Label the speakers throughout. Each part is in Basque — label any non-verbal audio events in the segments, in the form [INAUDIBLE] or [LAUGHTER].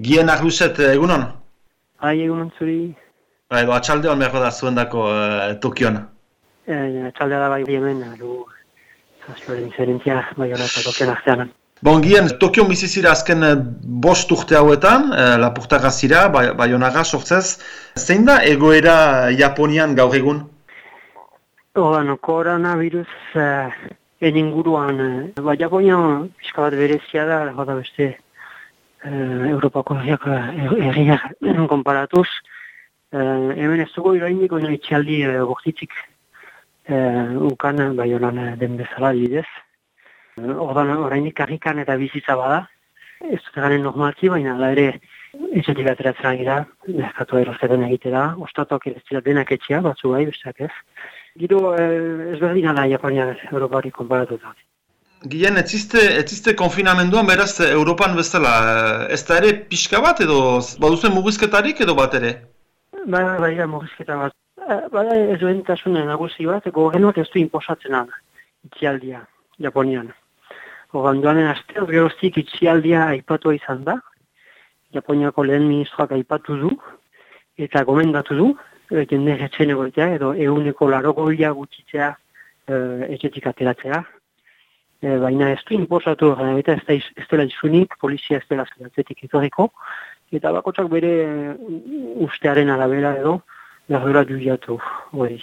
Speaker 1: Gien ahluset, egunon?
Speaker 2: Hai, egunon zuri.
Speaker 1: Ba, edo, atxalde hon behar da zuen dako uh, Tokion?
Speaker 2: E, atxaldea da bai hemen, du, zazioaren diferentzia, bai hona eta Tokion artean.
Speaker 1: Bon, Gien, Tokion bizizira azken bost urte hauetan, uh, lapurtara zira, bai, bai honaga sortzez. Zein da egoera Japonian gaur egun?
Speaker 2: Bueno, koronavirus en inguruan, uh, ba, Japonia pixka bat berezia da, jota beste uh, Europako herriak uh, konparatuz. Uh, hemen ez dugu irainik oina itxialdi uh, gortitzik uh, ukan bai honan den bezala didez. Uh, Ordan orainik karrikan eta bizitza bada. Ez dut garen normalki, baina ala ere etxetik ateratzen agira, merkatu erosketan egitera, ostatuak ez dira denak etxea, batzu bai, besteak ez. Giro eh, ezberdina da Japonia Europari konparatuta.
Speaker 1: Gien, etziste konfinamenduan beraz Europan bezala, ez da ere pixka bat edo baduzen mugizketarik edo bat ere?
Speaker 2: Ba, ba, ja, mugizketa bat. Ba, ez duen tasunen nagusi bat, gobernuak ez du inposatzen ala, itxialdia, Japonian. Hogan duanen aste, geroztik itxialdia aipatua izan da, Japoniako lehen ministroak aipatu du, eta gomendatu du, jende etxen egoitea, edo eguneko larogoia gutxitzea etxetik ateratzea. E, baina ez du inposatu, gana eta ez, ez dela izunik, polizia ez dela zelatzetik etorriko, eta bakotsak bere ustearen arabera edo, gardura juiatu hori.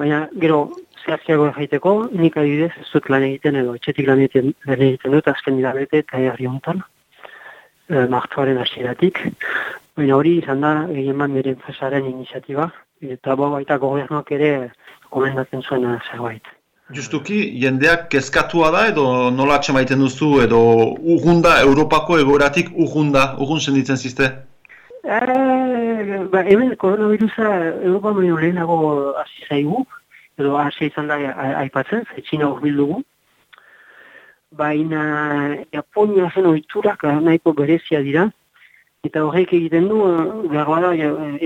Speaker 2: Baina, gero, zehazkiago egiteko, nik adidez ez dut lan egiten edo etxetik lan egiten, lan egiten dut azken dira bete eta herri honetan, e, martuaren hasieratik. Baina hori izan da, egin bat nire enpresaren iniziatiba, eta bau baita gobernuak ere komendatzen zuen zerbait.
Speaker 1: Justuki, jendeak kezkatua da edo nola atxemaiten duzu edo urgunda, Europako egoratik urgunda, urgun senditzen zizte?
Speaker 2: E, ba, hemen koronavirusa Europa baino lehenago hasi zaigu, edo hasi izan da aipatzen, zetxina urbildugu. Baina Japonia zen oiturak nahiko berezia dira, Eta horrek egiten du, behar da,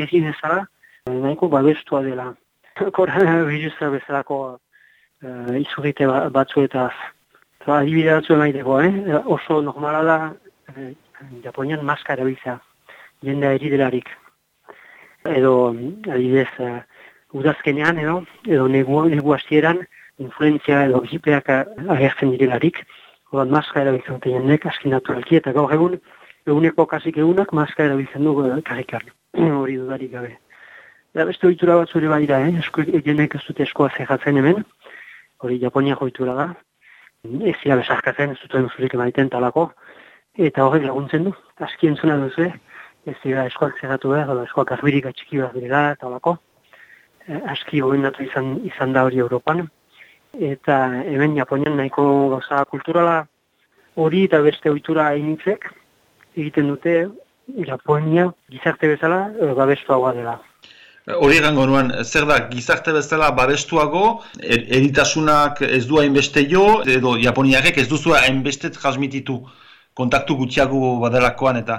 Speaker 2: egi bezala, nahiko babestua dela. [LAUGHS] Koronavirusa bezalako uh, izurrite batzu eta adibide batzu emaiteko, eh? oso normala da eh, Japonian maska erabiltzea, jendea eridelarik. Edo, adibidez, uh, udazkenean edo, edo negu, negu hastieran, influenzia edo gipeak agertzen direlarik, odan maska erabiltzen dute jendek, askin naturalki, eta gaur egun, eguneko kasik egunak maska erabiltzen dugu karrikan, [CLEARS THROAT] hori dudarik gabe. Eta beste oitura bat zure badira, eh? Jenek ez dute eskoa zehatzen hemen, hori Japonia oitura da, ez zira besarkatzen, ez duten zurik emaiten talako, eta horrek laguntzen du, aski entzuna duzu, ez zira eskoak zehatu behar, eskoak arbirik atxiki behar dira, talako, eh, aski gobendatu izan, izan da hori Europan, eta hemen Japonian nahiko gauza kulturala hori eta beste oitura hainitzek, egiten dute Japonia gizarte bezala e, babestuagoa dela.
Speaker 1: Hori egango nuen, zer da, gizarte bezala babestuago, er, eritasunak ez du hainbeste jo, edo Japoniarek ez duzu hainbeste transmititu kontaktu gutxiago badelakoan eta?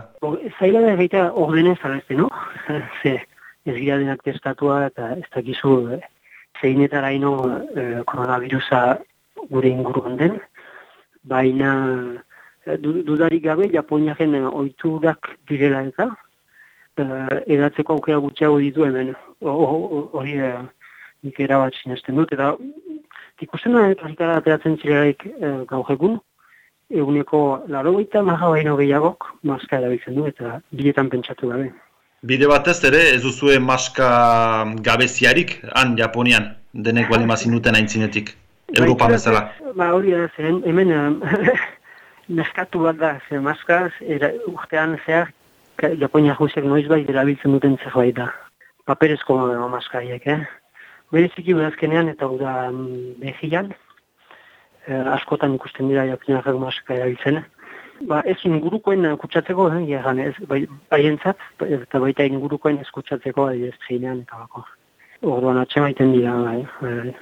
Speaker 2: Zaila da egitea ordenez alazte, no? [LAUGHS] Ze, ez gira denak testatua eta ez dakizu eh, zeinetara ino eh, koronavirusa gure inguruan den, baina dudarik gabe Japoniaren oiturak direla eta uh, edatzeko aukera gutxiago ditu hemen hori uh, nik erabat sinesten dut eta ikusten karikara ateratzen zirelaik uh, gaur egun eguneko laro gaita maha baino gehiagok maska erabiltzen du eta biletan pentsatu gabe.
Speaker 1: Bide batez ere ez duzue maska gabeziarik han Japonian denek bali mazin duten aintzinetik Europa bezala.
Speaker 2: Ba hori da zen hemen [LAUGHS] neskatu bat da, ze maskaz, era, urtean zehar, Japonia juziak noiz bai erabiltzen duten zerbait da. Paperezko maskaiek, eh? Bereziki udazkenean eta uda mm, behian, eh, askotan ikusten dira Japonia maska erabiltzen. Ba, ez ingurukoen kutsatzeko, eh, jagan, ez, bai, bai eta baita ingurukoen ez kutsatzeko, ez zeinean eta bako. Orduan atxe baiten dira, bai. bai.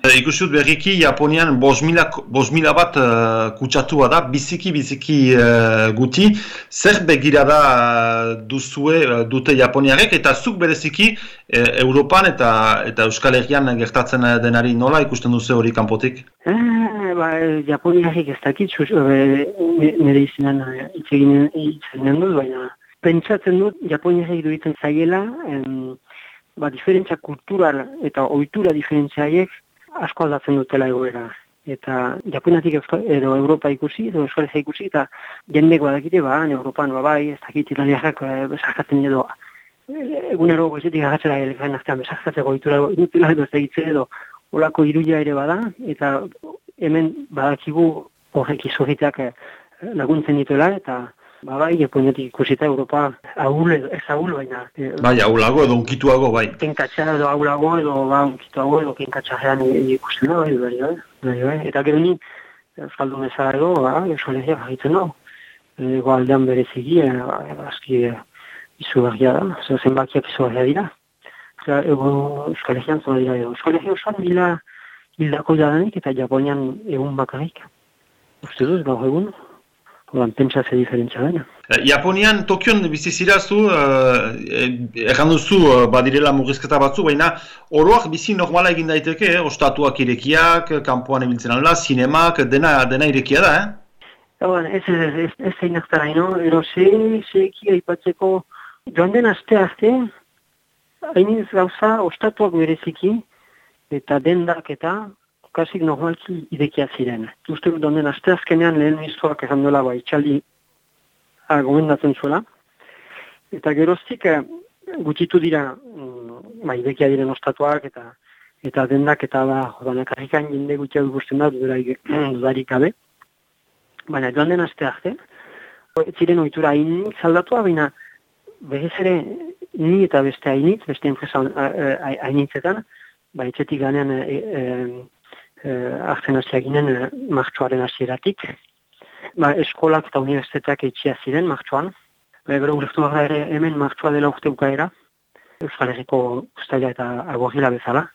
Speaker 1: E, ikusi dut berriki Japonian bos mila bat uh, kutsatu da, biziki biziki uh, guti. Zer begirada uh, duzue dute Japoniarek eta zuk bereziki uh, Europan eta eta Euskal Herrian gertatzen denari nola ikusten duzu hori kanpotik?
Speaker 2: Eh, ba, Japoniarek ez dakit, nire izanen itzeginen dut, baina pentsatzen dut Japoniarek duitzen zaiela, em, ba, diferentzia kultural eta ohitura diferentziaiek asko aldatzen dutela egoera. Eta Japonatik edo Europa ikusi, edo Euskal ikusi, eta jendeko badakite, ba, Europan, ba, bai, ez dakit italiakak e, bezarkatzen edo, egunero goizetik agatzera elekain artean bezarkatzeko itura dutela edo ez dakitzen edo, olako irudia ere bada, eta hemen badakigu horrek izurriteak e, laguntzen dituela, eta Ba bai, Japoniatik ikusita Europa ahul ez ahul baina...
Speaker 1: E, bai, ahulago edo unkituago, bai.
Speaker 2: Kenkatxa edo ahulago edo ba, unkituago edo kenkatxa jean ikusten da, bai, bai, bai, bai, bai. Eta gero ni, Euskaldu mezara edo, ba, Euskalegia jarritzen da. Ego aldean bereziki, e, ba, azki e, izugarria da, zer zenbakiak izugarria dira. Eta ego Euskalegian zora dira edo. Euskalegia osan bila hildako jadanik eta Japonian egun bakarrik. Uste duz, gaur egun, Oran, pentsa ze diferentzia dena.
Speaker 1: Eh, Japonian, Tokion bizizirazu, uh, erran duzu uh, badirela mugizketa batzu, baina oroak bizi normala egin daiteke, eh? ostatuak irekiak, kanpoan ebiltzen alda, sinemak, dena, dena irekia da, eh?
Speaker 2: Oran, ez ez ez ez ez zein aktara ino, ero ze, ze eki aipatzeko, joan den aste aste, hainiz gauza ostatuak bereziki, eta dendak eta kasik normalki idekia ziren. Uste dut onden aste azkenean lehen ministroak esan duela ba, itxaldi gomendatzen zuela. Eta geroztik eh, gutxitu dira mm, ba, idekia diren ostatuak eta eta dendak eta da jodanak arrikan jende gutxiak ikusten da [CLEARS THROAT] dudarik gabe. Baina joan den aste arte, ziren oitura hain zaldatua, baina berriz ere ni eta beste hainitz, beste enpresa eh, hainitzetan, ba, etxetik ganean e, eh, hartzen hasi ginen eh, martxoaren hasieratik. Ba, eskolak eta universitateak etxia ziren martxoan. Ba, gero ulertu ere hemen martxoa dela urte ukaera. Euskal Herriko ustaila eta agorrila bezala.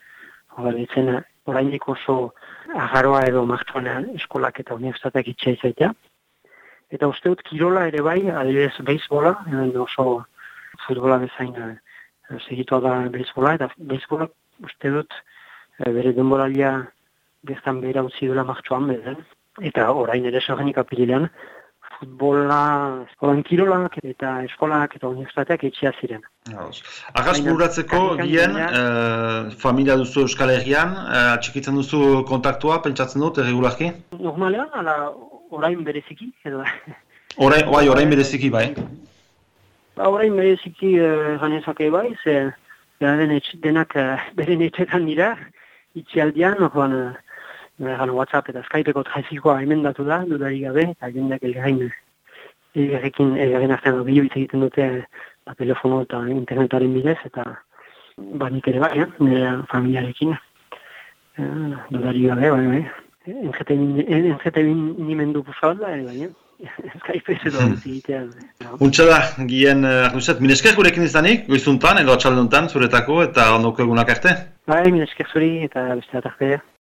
Speaker 2: Hora, ditzen, orain oso agarroa edo martxoan eskolak eta universitateak etxia izaitea. Eta uste dut kirola ere bai, adibidez beisbola, hemen oso futbola bezain eh, segitua da beisbola, eta beisbola uste dut eh, bere denboralia gertan behira utzi duela martxoan bezen. Eta orain ere sarrenik apirilean, futbola, eskolan kirolak eta eskolak eta universitateak etxia ziren.
Speaker 1: Agaz buratzeko, gien, eh, familia duzu Euskal Herrian, eh, atxikitzen duzu kontaktua, pentsatzen dut, erregularki?
Speaker 2: Normalean, ala orain bereziki, edo.
Speaker 1: Orain, bai, [LAUGHS] orain bereziki, bai.
Speaker 2: Ba, orain bereziki eh, ganezake bai, ze denak eh, beren etxetan dira, itxialdian, orduan, eh, Egan WhatsApp eta Skypeko trafikoa emendatu da, dudari gabe, eta jendeak elgain elgarrekin elgarren artean bilo egiten dute ba, telefono eta internetaren bidez, eta ba nik ere bai, eh, nire familiarekin. Eh, dudari gabe, bai, bai. Entzeten nimendu puzalda, ere bai, [LAUGHS] Skype ez edo zigitean.
Speaker 1: Untsa da, gien, uh, minesker gurekin izanik, goizuntan edo atxalduntan zuretako eta ondoko egunak arte?
Speaker 2: Bai, minesker zuri eta beste atarte.